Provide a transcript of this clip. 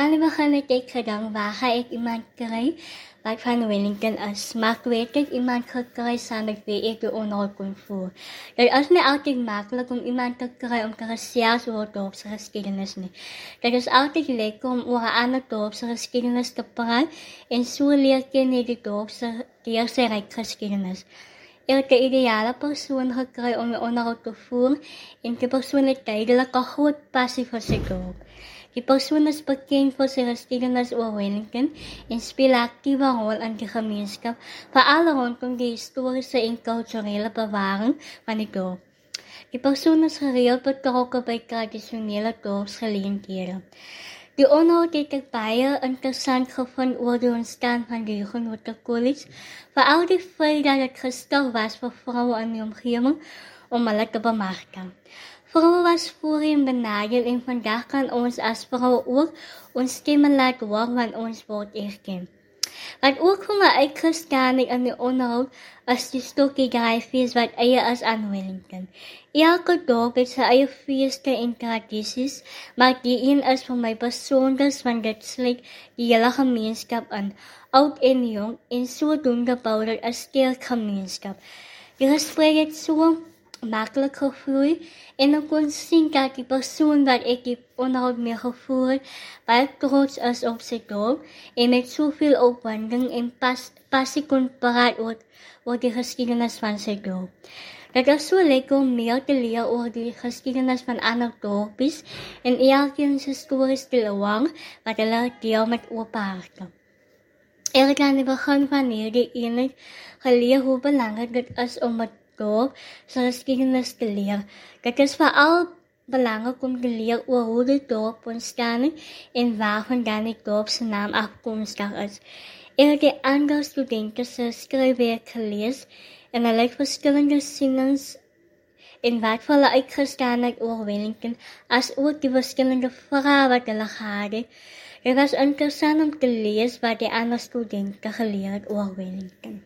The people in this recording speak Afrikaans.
Aan die begin het ek gedink waar gaan ek iemand kry wat van Wellington is. Maar ek weet ek iemand gekry saam wie ek die onderhoud kon voer. Dit is nie altyd maklik om iemand te kry om te gesels oor dorpse geskiedenis nie. Dit is altyd lekker om oor 'n ander dorpse geskiedenis te praat en so leer ken die dorpse deur sy ryk geskiedenis. Ek het 'n ideale persoon gekry om die onderhoud te voer en die persoon het duidelik 'n groot passie vir sy dorp. Die persoon is bekend vir sy geskiedenis oor Wellington en speel 'n aktiewe rol in die gemeenskap, veral rondom die historiese en kulturele bewaring van die dorp. Die persoon is gereeld betrokke by tradisionele dorpsgeleenthede. Die onderhoud het ek baie interessant gevind oor die ontstaan van die Huguenot College, veral die feit dat dit gestig was vir vroue in die omgewing om hulle te bemarking. Vroue was voorheen benadeel en vandag kan ons as vroue ook ons stemme laat hoor want ons word erken. Wat ook vir my uitgestaan het in die onderhoud is die stokkie dryfees wat eie is aan Wellington. Elke dorp het sy eie feeste en tradisies, maar die een is vir my besonder want dit sluit die hele gemeenskap in, oud en jong en sodoende bou dit 'n sterk gemeenskap. Die gesprek het so maklik gevoel en ek kon sien dat die persoon wat ek die onderhoud mee gevoer het, baie trots is op sy dorp en met soveel opwinding en pas, passie kon praat oor, oor die geskiedenis van sy dorp. Dit is so lekker om meer te leer oor die geskiedenis van ander dorpies en elkeen se stories te leer wat hulle deel met oop harte. Ek het aan die begin van hierdie eenheid geleer hoe belangrik dit is om met dorp se geskiedenis te leer. Dit is veral belangrik om te leer oor hoe die dorp ontstaan en waarvandaan die dorp se naam afkomstig is. Ek het die ander studente se skryfwerk gelees en hulle het verskillende sienings en wat vir hulle uitgestaan het oor Wellington as ook die verskillende vrae wat hulle gehad het. Dit was interessant om te lees wat die ander studente geleer het oor Wellington.